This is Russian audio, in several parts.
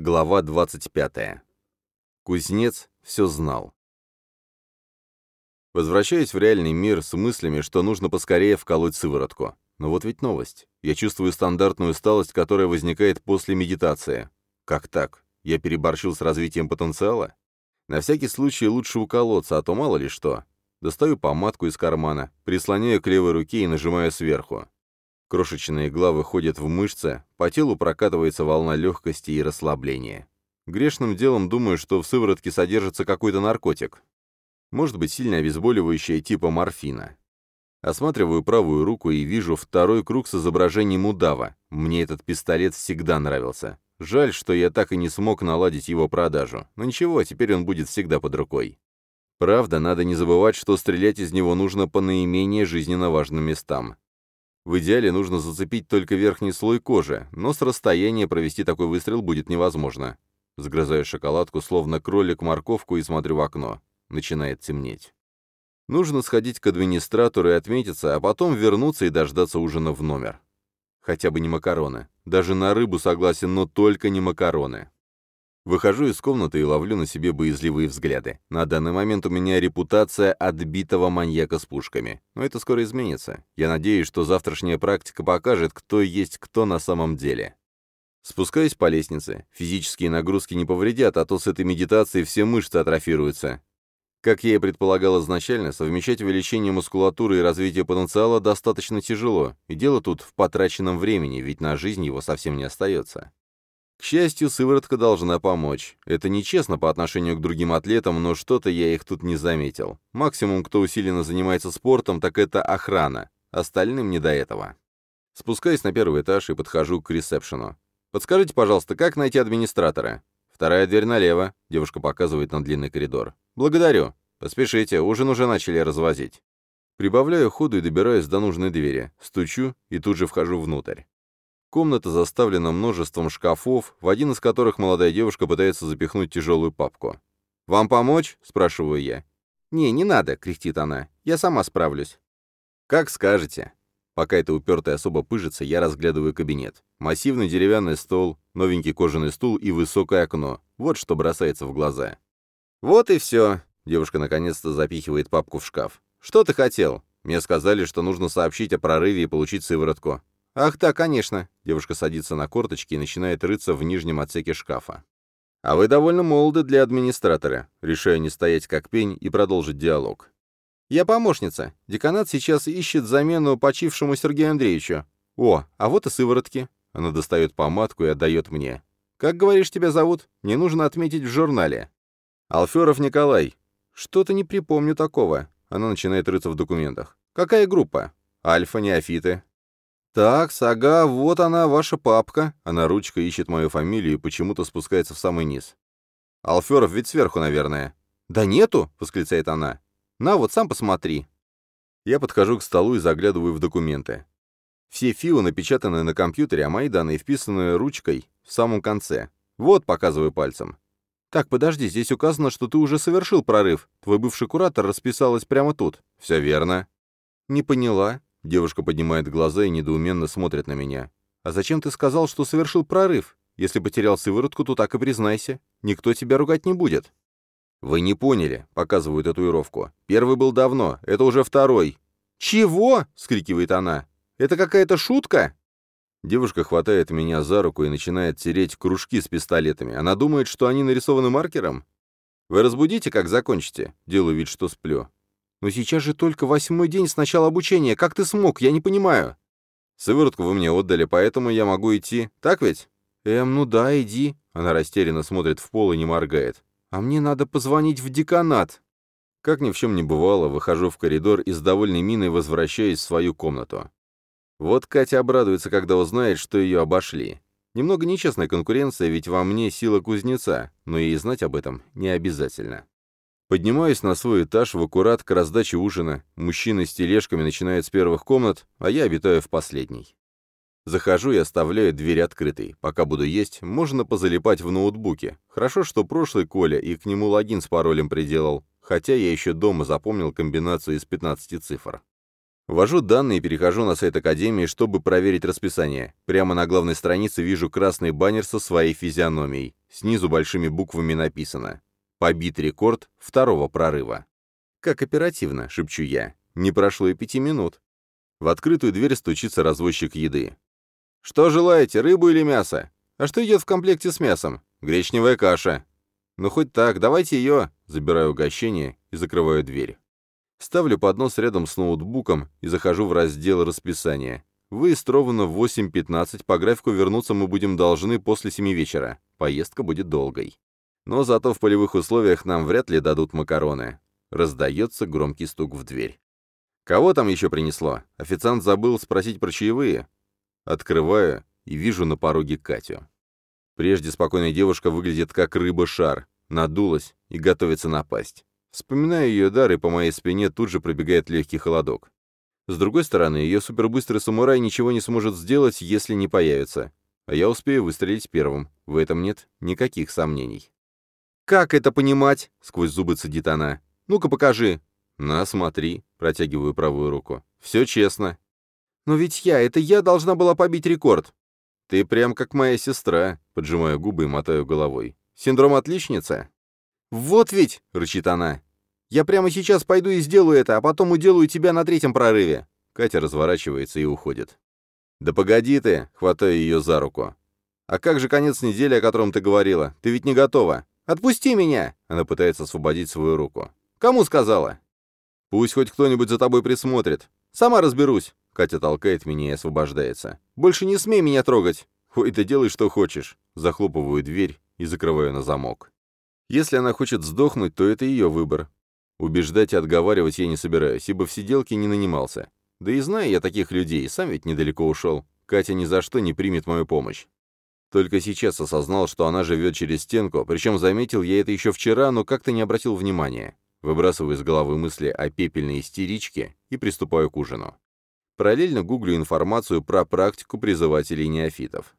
Глава 25. Кузнец все знал. Возвращаюсь в реальный мир с мыслями, что нужно поскорее вколоть сыворотку. Но вот ведь новость. Я чувствую стандартную усталость, которая возникает после медитации. Как так? Я переборщил с развитием потенциала? На всякий случай лучше уколоться, а то мало ли что. Достаю помадку из кармана, прислоняю к левой руке и нажимаю сверху. Крошечная игла выходит в мышцы, по телу прокатывается волна легкости и расслабления. Грешным делом думаю, что в сыворотке содержится какой-то наркотик. Может быть, сильно обезболивающее типа морфина. Осматриваю правую руку и вижу второй круг с изображением удава. Мне этот пистолет всегда нравился. Жаль, что я так и не смог наладить его продажу. Но ничего, теперь он будет всегда под рукой. Правда, надо не забывать, что стрелять из него нужно по наименее жизненно важным местам. В идеале нужно зацепить только верхний слой кожи, но с расстояния провести такой выстрел будет невозможно. Сгрызаю шоколадку, словно кролик морковку, и смотрю в окно. Начинает темнеть. Нужно сходить к администратору и отметиться, а потом вернуться и дождаться ужина в номер. Хотя бы не макароны. Даже на рыбу согласен, но только не макароны. Выхожу из комнаты и ловлю на себе боязливые взгляды. На данный момент у меня репутация отбитого маньяка с пушками. Но это скоро изменится. Я надеюсь, что завтрашняя практика покажет, кто есть кто на самом деле. Спускаюсь по лестнице. Физические нагрузки не повредят, а то с этой медитацией все мышцы атрофируются. Как я и предполагал изначально, совмещать увеличение мускулатуры и развитие потенциала достаточно тяжело, и дело тут в потраченном времени, ведь на жизнь его совсем не остается. К счастью, сыворотка должна помочь. Это нечестно по отношению к другим атлетам, но что-то я их тут не заметил. Максимум, кто усиленно занимается спортом, так это охрана. Остальным не до этого. Спускаюсь на первый этаж и подхожу к ресепшену. «Подскажите, пожалуйста, как найти администратора?» «Вторая дверь налево», — девушка показывает на длинный коридор. «Благодарю. Поспешите, ужин уже начали развозить». Прибавляю ходу и добираюсь до нужной двери. Стучу и тут же вхожу внутрь. Комната заставлена множеством шкафов, в один из которых молодая девушка пытается запихнуть тяжелую папку. «Вам помочь?» — спрашиваю я. «Не, не надо», — кряхтит она. «Я сама справлюсь». «Как скажете». Пока эта упертая особо пыжится, я разглядываю кабинет. Массивный деревянный стол, новенький кожаный стул и высокое окно. Вот что бросается в глаза. «Вот и все», — девушка наконец-то запихивает папку в шкаф. «Что ты хотел? Мне сказали, что нужно сообщить о прорыве и получить сыворотку. «Ах да, конечно!» Девушка садится на корточки и начинает рыться в нижнем отсеке шкафа. «А вы довольно молоды для администратора». Решаю не стоять как пень и продолжить диалог. «Я помощница. Деканат сейчас ищет замену почившему Сергею Андреевичу. О, а вот и сыворотки». Она достает помадку и отдает мне. «Как, говоришь, тебя зовут? Мне нужно отметить в журнале». «Алферов Николай». «Что-то не припомню такого». Она начинает рыться в документах. «Какая группа?» «Альфа, неофиты». «Так, Сага, вот она, ваша папка». Она ручкой ищет мою фамилию и почему-то спускается в самый низ. «Алферов ведь сверху, наверное». «Да нету!» — восклицает она. «На, вот сам посмотри». Я подхожу к столу и заглядываю в документы. Все ФИО напечатаны на компьютере, а мои данные вписаны ручкой в самом конце. Вот, показываю пальцем. «Так, подожди, здесь указано, что ты уже совершил прорыв. Твой бывший куратор расписалась прямо тут». «Все верно». «Не поняла. Девушка поднимает глаза и недоуменно смотрит на меня. «А зачем ты сказал, что совершил прорыв? Если потерял сыворотку, то так и признайся. Никто тебя ругать не будет». «Вы не поняли», — показываю татуировку. «Первый был давно, это уже второй». «Чего?» — скрикивает она. «Это какая-то шутка?» Девушка хватает меня за руку и начинает тереть кружки с пистолетами. Она думает, что они нарисованы маркером. «Вы разбудите, как закончите?» Делаю вид, что сплю. Но сейчас же только восьмой день с начала обучения. Как ты смог? Я не понимаю. Сыворотку вы мне отдали, поэтому я могу идти. Так ведь? Эм, ну да, иди. Она растерянно смотрит в пол и не моргает. А мне надо позвонить в деканат. Как ни в чем не бывало, выхожу в коридор и с довольной миной возвращаюсь в свою комнату. Вот Катя обрадуется, когда узнает, что ее обошли. Немного нечестная конкуренция, ведь во мне сила кузнеца, но ей знать об этом не обязательно. Поднимаюсь на свой этаж в аккурат к раздаче ужина. Мужчины с тележками начинают с первых комнат, а я обитаю в последней. Захожу и оставляю дверь открытой. Пока буду есть, можно позалипать в ноутбуке. Хорошо, что прошлый Коля и к нему логин с паролем приделал, хотя я еще дома запомнил комбинацию из 15 цифр. Ввожу данные и перехожу на сайт Академии, чтобы проверить расписание. Прямо на главной странице вижу красный баннер со своей физиономией. Снизу большими буквами написано «Побит рекорд второго прорыва». «Как оперативно», — шепчу я. Не прошло и пяти минут. В открытую дверь стучится развозчик еды. «Что желаете, рыбу или мясо? А что идет в комплекте с мясом? Гречневая каша». «Ну хоть так, давайте ее». Забираю угощение и закрываю дверь. Ставлю поднос рядом с ноутбуком и захожу в раздел расписания. Выезд ровно в 8.15, по графику вернуться мы будем должны после 7 вечера. Поездка будет долгой. Но зато в полевых условиях нам вряд ли дадут макароны. Раздается громкий стук в дверь. «Кого там еще принесло? Официант забыл спросить про чаевые?» Открываю и вижу на пороге Катю. Прежде спокойная девушка выглядит как рыба-шар, надулась и готовится напасть. Вспоминаю ее дар, и по моей спине тут же пробегает легкий холодок. С другой стороны, ее супербыстрый самурай ничего не сможет сделать, если не появится. А я успею выстрелить первым. В этом нет никаких сомнений. «Как это понимать?» — сквозь зубы цедит она. «Ну-ка покажи». «На, смотри», — протягиваю правую руку. «Все честно». «Но ведь я, это я должна была побить рекорд». «Ты прям как моя сестра», — поджимаю губы и мотаю головой. «Синдром отличницы?» «Вот ведь!» — рычит она. «Я прямо сейчас пойду и сделаю это, а потом уделаю тебя на третьем прорыве!» Катя разворачивается и уходит. «Да погоди ты!» — хватаю ее за руку. «А как же конец недели, о котором ты говорила? Ты ведь не готова!» «Отпусти меня!» — она пытается освободить свою руку. «Кому сказала?» «Пусть хоть кто-нибудь за тобой присмотрит. Сама разберусь!» Катя толкает меня и освобождается. «Больше не смей меня трогать!» «Ой, ты делай, что хочешь!» Захлопываю дверь и закрываю на замок. Если она хочет сдохнуть, то это ее выбор. Убеждать и отговаривать я не собираюсь, ибо в сиделке не нанимался. Да и знаю я таких людей, сам ведь недалеко ушел. Катя ни за что не примет мою помощь. Только сейчас осознал, что она живет через стенку, причем заметил я это еще вчера, но как-то не обратил внимания. Выбрасываю из головы мысли о пепельной истеричке и приступаю к ужину. Параллельно гуглю информацию про практику призывателей неофитов.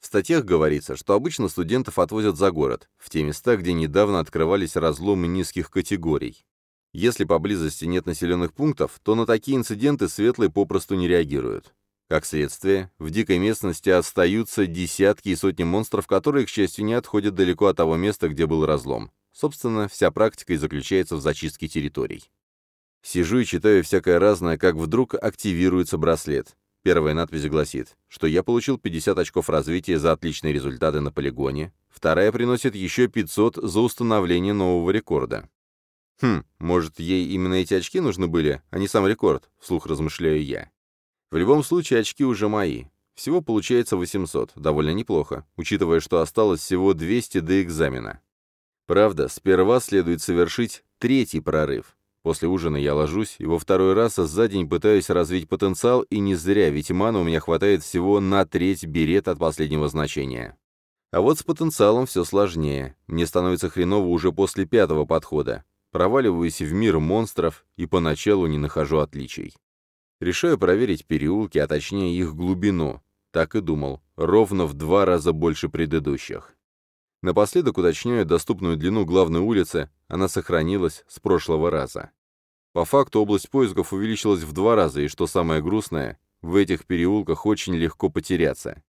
В статьях говорится, что обычно студентов отвозят за город, в те места, где недавно открывались разломы низких категорий. Если поблизости нет населенных пунктов, то на такие инциденты светлые попросту не реагируют. Как следствие, в дикой местности остаются десятки и сотни монстров, которые, к счастью, не отходят далеко от того места, где был разлом. Собственно, вся практика и заключается в зачистке территорий. Сижу и читаю всякое разное, как вдруг активируется браслет. Первая надпись гласит, что я получил 50 очков развития за отличные результаты на полигоне, вторая приносит еще 500 за установление нового рекорда. Хм, может, ей именно эти очки нужны были, а не сам рекорд, вслух размышляю я. В любом случае, очки уже мои. Всего получается 800, довольно неплохо, учитывая, что осталось всего 200 до экзамена. Правда, сперва следует совершить третий прорыв. После ужина я ложусь и во второй раз за день пытаюсь развить потенциал, и не зря, ведь мана у меня хватает всего на треть берет от последнего значения. А вот с потенциалом все сложнее. Мне становится хреново уже после пятого подхода. Проваливаюсь в мир монстров и поначалу не нахожу отличий. Решаю проверить переулки, а точнее их глубину. Так и думал, ровно в два раза больше предыдущих. Напоследок уточняю доступную длину главной улицы, она сохранилась с прошлого раза. По факту область поисков увеличилась в два раза, и что самое грустное, в этих переулках очень легко потеряться.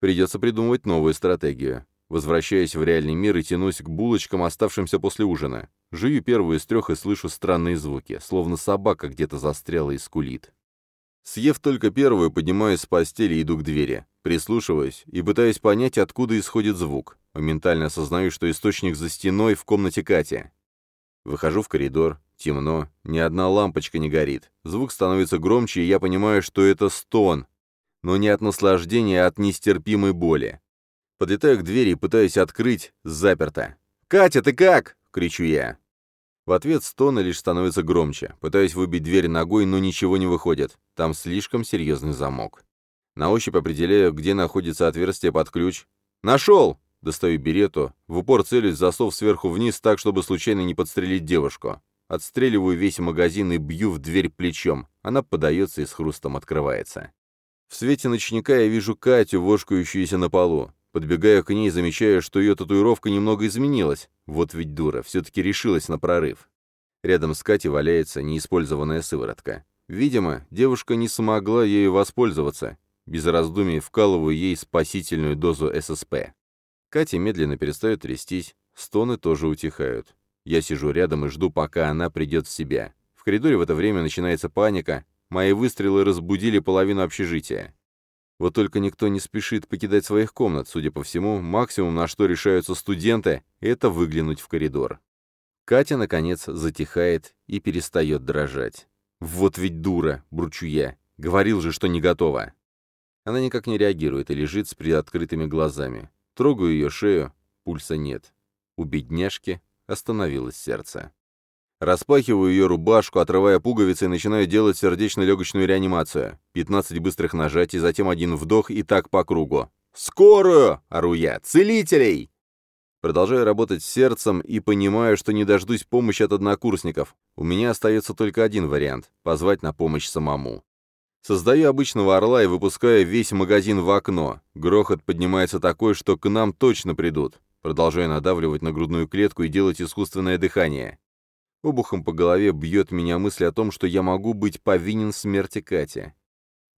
Придется придумывать новую стратегию. Возвращаюсь в реальный мир и тянусь к булочкам, оставшимся после ужина. Жую первую из трех и слышу странные звуки, словно собака где-то застряла и скулит. Съев только первую, поднимаюсь с постели и иду к двери. Прислушиваюсь и пытаюсь понять, откуда исходит звук. Моментально осознаю, что источник за стеной в комнате Кати. Выхожу в коридор. Темно. Ни одна лампочка не горит. Звук становится громче, и я понимаю, что это стон. Но не от наслаждения, а от нестерпимой боли. Подлетаю к двери и пытаюсь открыть. Заперто. «Катя, ты как?» — кричу я. В ответ стона лишь становится громче. Пытаюсь выбить дверь ногой, но ничего не выходит. Там слишком серьезный замок. На ощупь определяю, где находится отверстие под ключ. «Нашел!» Достаю берету, в упор целюсь засов сверху вниз так, чтобы случайно не подстрелить девушку. Отстреливаю весь магазин и бью в дверь плечом. Она подается и с хрустом открывается. В свете ночника я вижу Катю, вошкающуюся на полу. Подбегаю к ней, замечаю, что ее татуировка немного изменилась. Вот ведь дура, все-таки решилась на прорыв. Рядом с Катей валяется неиспользованная сыворотка. Видимо, девушка не смогла ею воспользоваться. Без раздумий вкалываю ей спасительную дозу ССП. Катя медленно перестает трястись, стоны тоже утихают. Я сижу рядом и жду, пока она придет в себя. В коридоре в это время начинается паника, мои выстрелы разбудили половину общежития. Вот только никто не спешит покидать своих комнат, судя по всему, максимум, на что решаются студенты, это выглянуть в коридор. Катя, наконец, затихает и перестает дрожать. «Вот ведь дура!» — бурчу я. «Говорил же, что не готова!» Она никак не реагирует и лежит с приоткрытыми глазами. Трогаю ее шею, пульса нет. У бедняжки остановилось сердце. Распахиваю ее рубашку, отрывая пуговицы и начинаю делать сердечно-легочную реанимацию. 15 быстрых нажатий, затем один вдох и так по кругу. «Скорую!» — ору я. «Целителей!» Продолжаю работать сердцем и понимаю, что не дождусь помощи от однокурсников. У меня остается только один вариант — позвать на помощь самому. Создаю обычного орла и выпускаю весь магазин в окно. Грохот поднимается такой, что к нам точно придут. Продолжаю надавливать на грудную клетку и делать искусственное дыхание. Обухом по голове бьет меня мысль о том, что я могу быть повинен смерти Кати.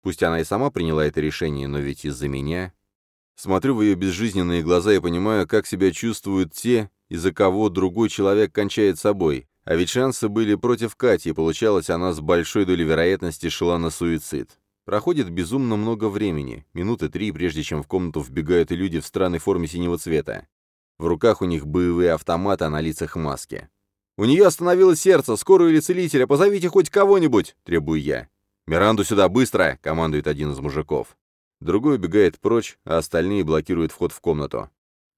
Пусть она и сама приняла это решение, но ведь из-за меня... Смотрю в ее безжизненные глаза и понимаю, как себя чувствуют те, из-за кого другой человек кончает собой. А ведь шансы были против Кати, и получалось, она с большой долей вероятности шла на суицид. Проходит безумно много времени, минуты три, прежде чем в комнату вбегают люди в странной форме синего цвета. В руках у них боевые автоматы, а на лицах маски. «У нее остановилось сердце, скорую или целителя, позовите хоть кого-нибудь!» — требую я. «Миранду сюда, быстро!» — командует один из мужиков. Другой убегает прочь, а остальные блокируют вход в комнату.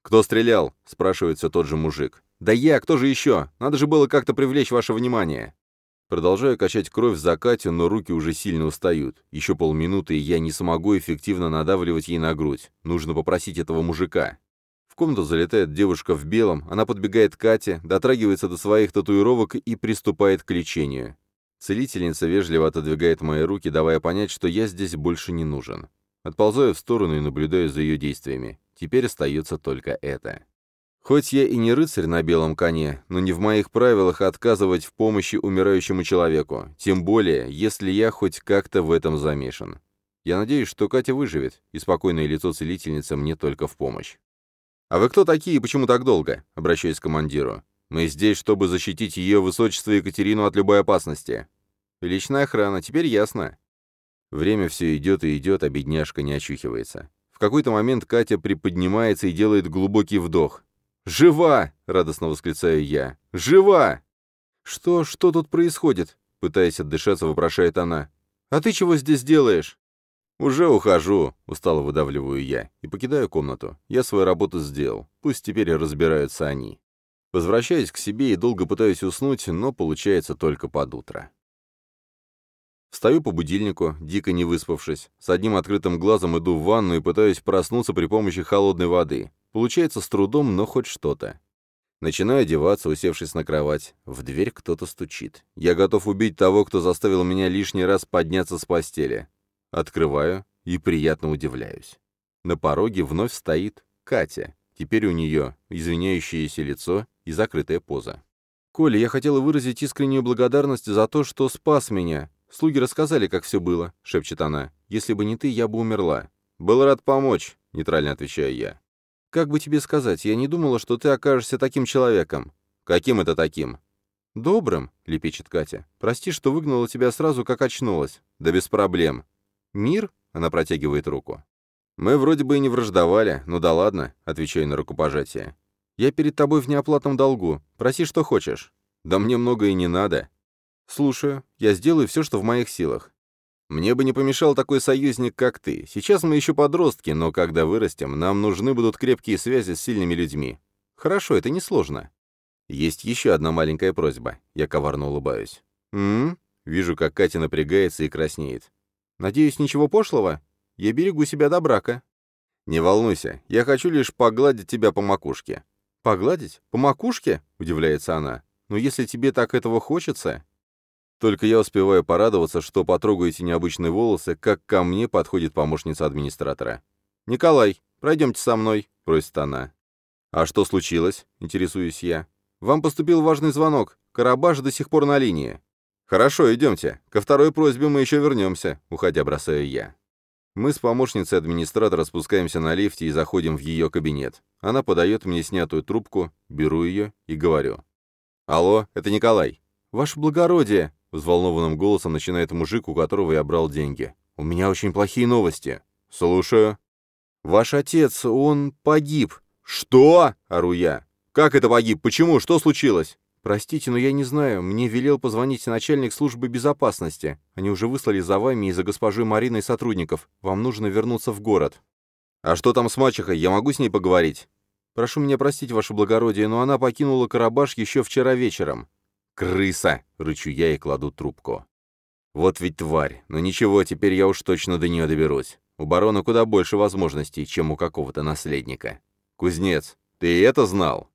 «Кто стрелял?» — спрашивает все тот же мужик. «Да я, кто же еще? Надо же было как-то привлечь ваше внимание!» Продолжаю качать кровь в закате, но руки уже сильно устают. Еще полминуты, и я не смогу эффективно надавливать ей на грудь. Нужно попросить этого мужика. В комнату залетает девушка в белом, она подбегает к Кате, дотрагивается до своих татуировок и приступает к лечению. Целительница вежливо отодвигает мои руки, давая понять, что я здесь больше не нужен. Отползаю в сторону и наблюдаю за ее действиями. Теперь остается только это. Хоть я и не рыцарь на белом коне, но не в моих правилах отказывать в помощи умирающему человеку, тем более, если я хоть как-то в этом замешан. Я надеюсь, что Катя выживет, и спокойное лицо целительницы мне только в помощь. «А вы кто такие и почему так долго?» — обращаюсь к командиру. «Мы здесь, чтобы защитить ее высочество Екатерину от любой опасности». «Личная охрана, теперь ясно». Время все идет и идет, а бедняжка не очухивается. В какой-то момент Катя приподнимается и делает глубокий вдох. «Жива!» — радостно восклицаю я. «Жива!» «Что, что тут происходит?» — пытаясь отдышаться, вопрошает она. «А ты чего здесь делаешь?» «Уже ухожу», — устало выдавливаю я, и покидаю комнату. Я свою работу сделал, пусть теперь разбираются они. Возвращаюсь к себе и долго пытаюсь уснуть, но получается только под утро. Встаю по будильнику, дико не выспавшись. С одним открытым глазом иду в ванну и пытаюсь проснуться при помощи холодной воды. Получается с трудом, но хоть что-то. Начинаю одеваться, усевшись на кровать. В дверь кто-то стучит. Я готов убить того, кто заставил меня лишний раз подняться с постели. Открываю и приятно удивляюсь. На пороге вновь стоит Катя. Теперь у нее извиняющееся лицо и закрытая поза. «Коля, я хотела выразить искреннюю благодарность за то, что спас меня. Слуги рассказали, как все было», — шепчет она. «Если бы не ты, я бы умерла». «Был рад помочь», — нейтрально отвечаю я. «Как бы тебе сказать, я не думала, что ты окажешься таким человеком». «Каким это таким?» «Добрым», — лепечет Катя. «Прости, что выгнала тебя сразу, как очнулась». «Да без проблем. «Мир?» — она протягивает руку. «Мы вроде бы и не враждовали, ну да ладно», — отвечаю на рукопожатие. «Я перед тобой в неоплатном долгу. Проси, что хочешь». «Да мне много и не надо». «Слушаю. Я сделаю все, что в моих силах». «Мне бы не помешал такой союзник, как ты. Сейчас мы еще подростки, но когда вырастем, нам нужны будут крепкие связи с сильными людьми». «Хорошо, это несложно». «Есть еще одна маленькая просьба». Я коварно улыбаюсь. «М-м?» Вижу, как Катя напрягается и краснеет. Надеюсь, ничего пошлого? Я берегу себя до брака». «Не волнуйся, я хочу лишь погладить тебя по макушке». «Погладить? По макушке?» — удивляется она. «Но если тебе так этого хочется...» Только я успеваю порадоваться, что потрогаю эти необычные волосы, как ко мне подходит помощница администратора. «Николай, пройдемте со мной», — просит она. «А что случилось?» — интересуюсь я. «Вам поступил важный звонок. Карабаш до сих пор на линии». «Хорошо, идемте. Ко второй просьбе мы еще вернемся», — уходя бросаю я. Мы с помощницей администратора спускаемся на лифте и заходим в ее кабинет. Она подает мне снятую трубку, беру ее и говорю. «Алло, это Николай». «Ваше благородие!» — взволнованным голосом начинает мужик, у которого я брал деньги. «У меня очень плохие новости». «Слушаю». «Ваш отец, он погиб». «Что?» — ору я. «Как это погиб? Почему? Что случилось?» «Простите, но я не знаю. Мне велел позвонить начальник службы безопасности. Они уже выслали за вами и за госпожой Мариной сотрудников. Вам нужно вернуться в город». «А что там с мачехой? Я могу с ней поговорить?» «Прошу меня простить, ваше благородие, но она покинула Карабаш еще вчера вечером». «Крыса!» — рычу я и кладу трубку. «Вот ведь тварь. Но ничего, теперь я уж точно до нее доберусь. У барона куда больше возможностей, чем у какого-то наследника. Кузнец, ты это знал?»